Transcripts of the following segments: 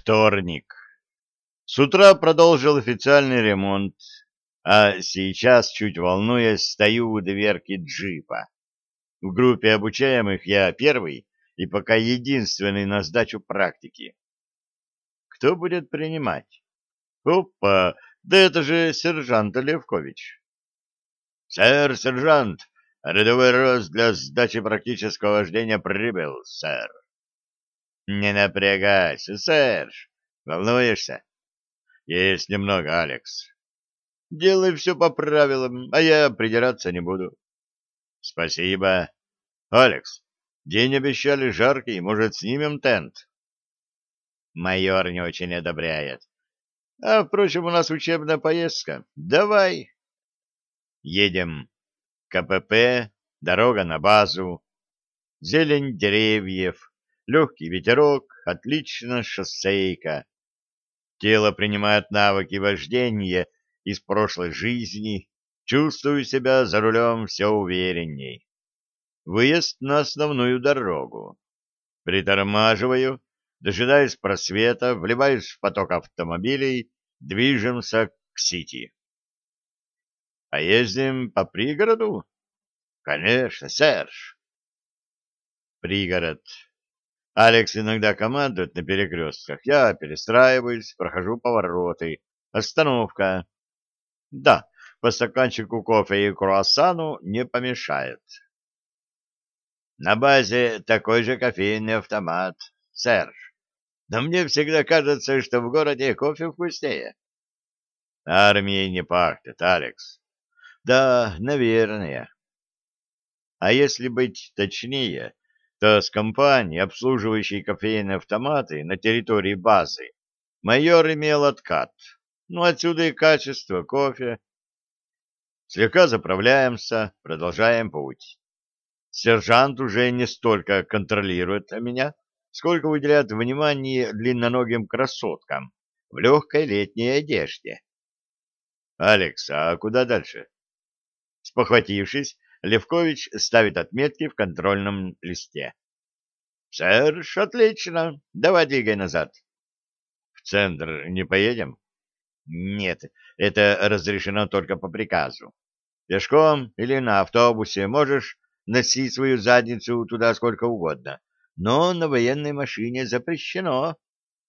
Вторник. С утра продолжил официальный ремонт, а сейчас, чуть волнуясь, стою у дверки джипа. В группе обучаемых я первый и пока единственный на сдачу практики. Кто будет принимать? Опа, да это же сержант Левкович. Сэр, сержант, рядовой рост для сдачи практического вождения прибыл, сэр. Не напрягайся, Серж. Волнуешься? Есть немного, Алекс. Делай все по правилам, а я придираться не буду. Спасибо. Алекс, день обещали жаркий, может, снимем тент? Майор не очень одобряет. А, впрочем, у нас учебная поездка. Давай. Едем. КПП, дорога на базу, зелень деревьев, Легкий ветерок, отлично шоссейка. Тело принимает навыки вождения из прошлой жизни, чувствую себя за рулем все уверенней. Выезд на основную дорогу. Притормаживаю, дожидаясь просвета, вливаюсь в поток автомобилей, движемся к Сити. — А ездим по пригороду? — Конечно, Серж. Пригород. Алекс иногда командует на перекрестках. Я перестраиваюсь, прохожу повороты. Остановка. Да, по стаканчику кофе и круассану не помешает. На базе такой же кофейный автомат, Серж. Но мне всегда кажется, что в городе кофе вкуснее. Армией не пахнет, Алекс. Да, наверное. А если быть точнее, то с компанией, обслуживающей кофейные автоматы на территории базы, майор имел откат. Ну, отсюда и качество кофе. Слегка заправляемся, продолжаем путь. Сержант уже не столько контролирует меня, сколько уделяет внимание длинноногим красоткам в легкой летней одежде. «Алекс, а куда дальше?» Спохватившись, Левкович ставит отметки в контрольном листе. — Серж, отлично. Давай двигай назад. — В центр не поедем? — Нет, это разрешено только по приказу. Пешком или на автобусе можешь носить свою задницу туда сколько угодно, но на военной машине запрещено.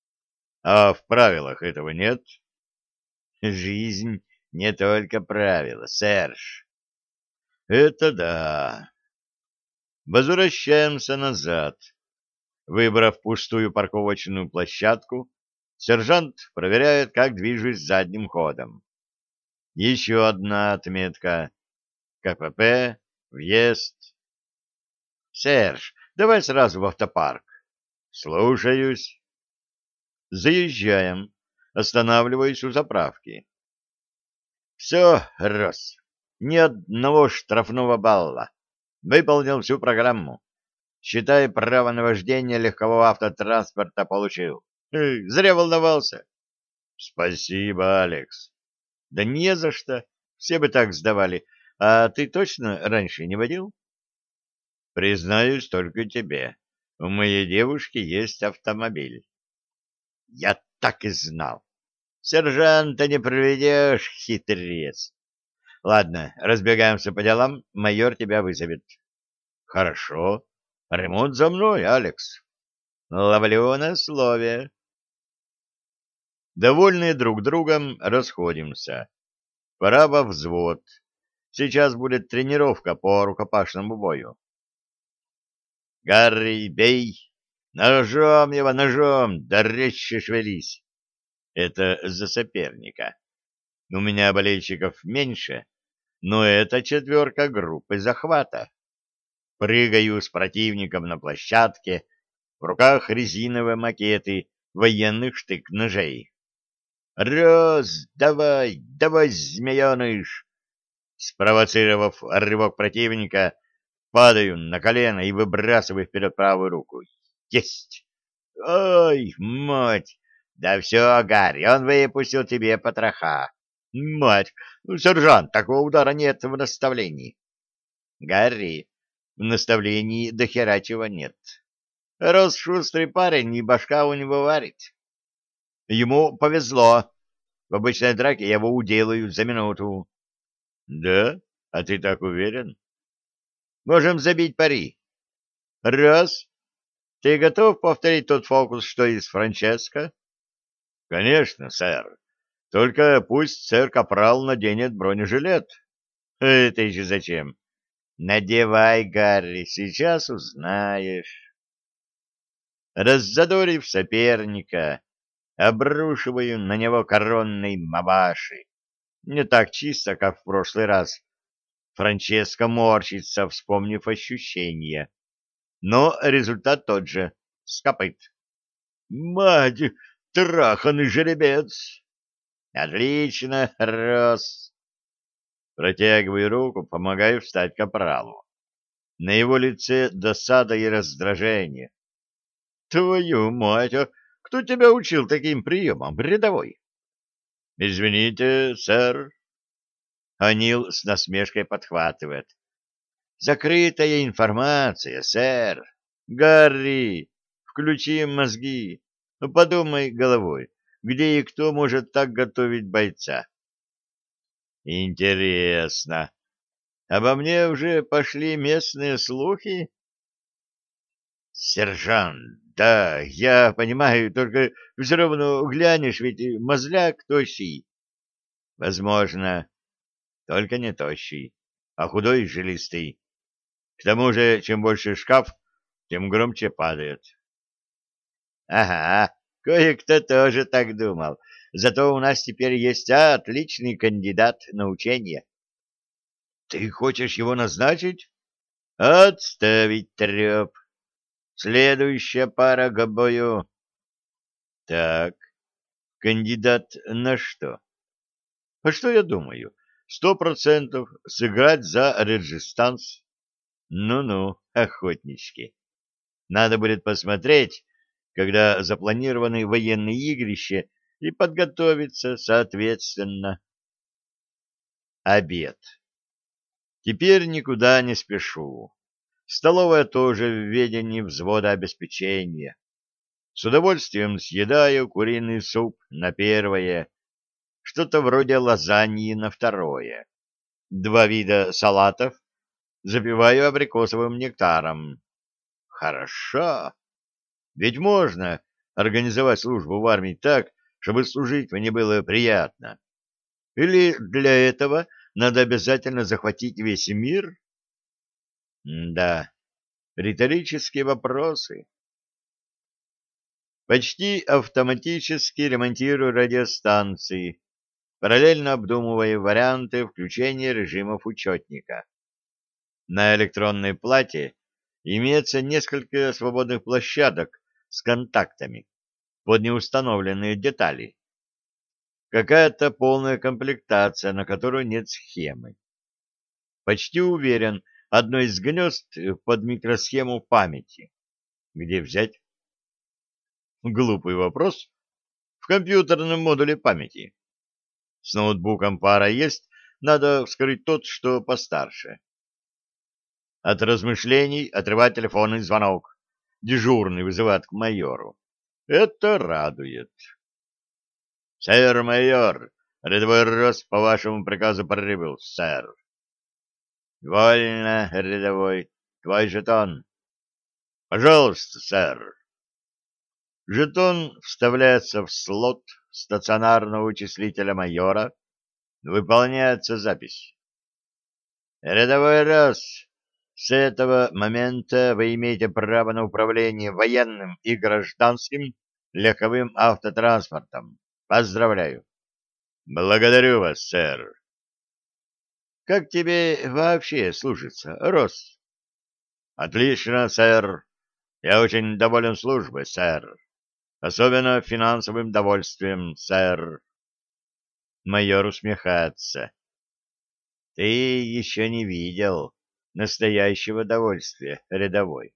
— А в правилах этого нет? — Жизнь не только правила, Серж. Это да. Возвращаемся назад. Выбрав пустую парковочную площадку, сержант проверяет, как движусь задним ходом. Еще одна отметка. КПП, въезд. Серж, давай сразу в автопарк. Слушаюсь. Заезжаем. Останавливаюсь у заправки. Все, Рос, ни одного штрафного балла. Выполнил всю программу. Считай, право на вождение легкового автотранспорта получил. Зря волновался. Спасибо, Алекс. Да не за что. Все бы так сдавали. А ты точно раньше не водил? Признаюсь только тебе. У моей девушки есть автомобиль. Я так и знал. Сержанта не проведешь, хитрец. Ладно, разбегаемся по делам, майор тебя вызовет. Хорошо. Ремонт за мной, Алекс. Ловлю на слове. Довольные друг другом, расходимся. Пора во взвод. Сейчас будет тренировка по рукопашному бою. Гарри, бей! Ножом его, ножом! Да резче шевелись! Это за соперника. У меня болельщиков меньше, но это четверка группы захвата. Прыгаю с противником на площадке, в руках резиновые макеты военных штык-ножей. «Раз, давай, давай, змееныш!» Спровоцировав рывок противника, падаю на колено и выбрасываю вперед правую руку. «Есть!» «Ой, мать! Да все, Гарри, он выпустил тебе потроха!» Мать, ну, сержант, такого удара нет в наставлении. Гарри, в наставлении до чего нет. Рос шустрый парень, и башка у него варит. Ему повезло. В обычной драке я его уделаю за минуту. Да? А ты так уверен? Можем забить пари. Раз. Ты готов повторить тот фокус, что и с Франческо? Конечно, сэр. Только пусть сэр Капрал наденет бронежилет. Это еще зачем? Надевай, Гарри, сейчас узнаешь. Раззадорив соперника, обрушиваю на него коронной маваши. Не так чисто, как в прошлый раз. Франческо морщится, вспомнив ощущения. Но результат тот же — скопыт. «Мать, траханный жеребец!» «Отлично, Рос!» Протягиваю руку, помогаю встать капралу. На его лице досада и раздражение. «Твою мать, а кто тебя учил таким приемам, рядовой?» «Извините, сэр». Анил с насмешкой подхватывает. «Закрытая информация, сэр. Гарри, включи мозги. Подумай головой, где и кто может так готовить бойца». «Интересно. Обо мне уже пошли местные слухи?» «Сержант, да, я понимаю, только все равно глянешь, ведь мозляк тощий. Возможно, только не тощий, а худой и жилистый. К тому же, чем больше шкаф, тем громче падает. Ага, кое-кто тоже так думал. Зато у нас теперь есть отличный кандидат на учение. Ты хочешь его назначить? Отставить треп. Следующая пара к бою. Так, кандидат на что? А что я думаю? Сто процентов сыграть за Реджистанс. Ну-ну, охотнички. Надо будет посмотреть, когда запланированы военные игрища, и подготовиться соответственно. Обед. Теперь никуда не спешу. Столовая тоже в ведении взвода обеспечения. С удовольствием съедаю куриный суп на первое, что-то вроде лазаньи на второе. Два вида салатов запиваю абрикосовым нектаром. Хорошо. Ведь можно организовать службу в армии так, чтобы служить мне было приятно. Или для этого надо обязательно захватить весь мир? да, риторические вопросы. Почти автоматически ремонтирую радиостанции, параллельно обдумывая варианты включения режимов учетника. На электронной плате имеется несколько свободных площадок с контактами под неустановленные детали. Какая-то полная комплектация, на которую нет схемы. Почти уверен, одно из гнезд под микросхему памяти. Где взять? Глупый вопрос. В компьютерном модуле памяти. С ноутбуком пара есть, надо вскрыть тот, что постарше. От размышлений отрывать телефонный звонок. Дежурный вызывает к майору. Это радует. Сэр майор, рядовой Рос по вашему приказу прибыл, сэр. Вольно, рядовой. Твой жетон. Пожалуйста, сэр. Жетон вставляется в слот стационарного вычислителя майора. Выполняется запись. Рядовой раз. С этого момента вы имеете право на управление военным и гражданским легковым автотранспортом. Поздравляю. Благодарю вас, сэр. Как тебе вообще служится, Рос? Отлично, сэр. Я очень доволен службой, сэр. Особенно финансовым довольствием, сэр. Майор усмехается. Ты еще не видел настоящего довольствия, рядовой.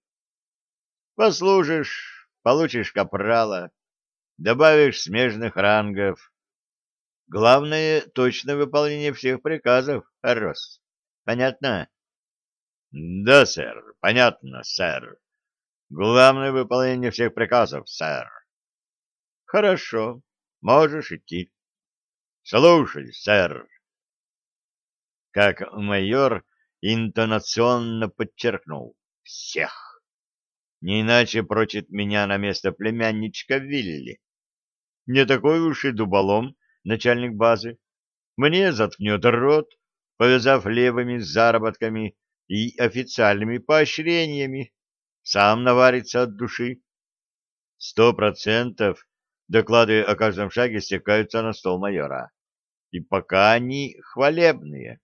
Послужишь, получишь капрала, добавишь смежных рангов, Главное — точное выполнение всех приказов, Рос. Понятно? — Да, сэр, понятно, сэр. Главное — выполнение всех приказов, сэр. — Хорошо. Можешь идти. Слушай, сэр. Как майор интонационно подчеркнул. Всех. Не иначе прочит меня на место племянничка Вилли. Не такой уж и дуболом начальник базы. Мне заткнет рот, повязав левыми заработками и официальными поощрениями. Сам наварится от души. Сто процентов доклады о каждом шаге стекаются на стол майора. И пока они хвалебные.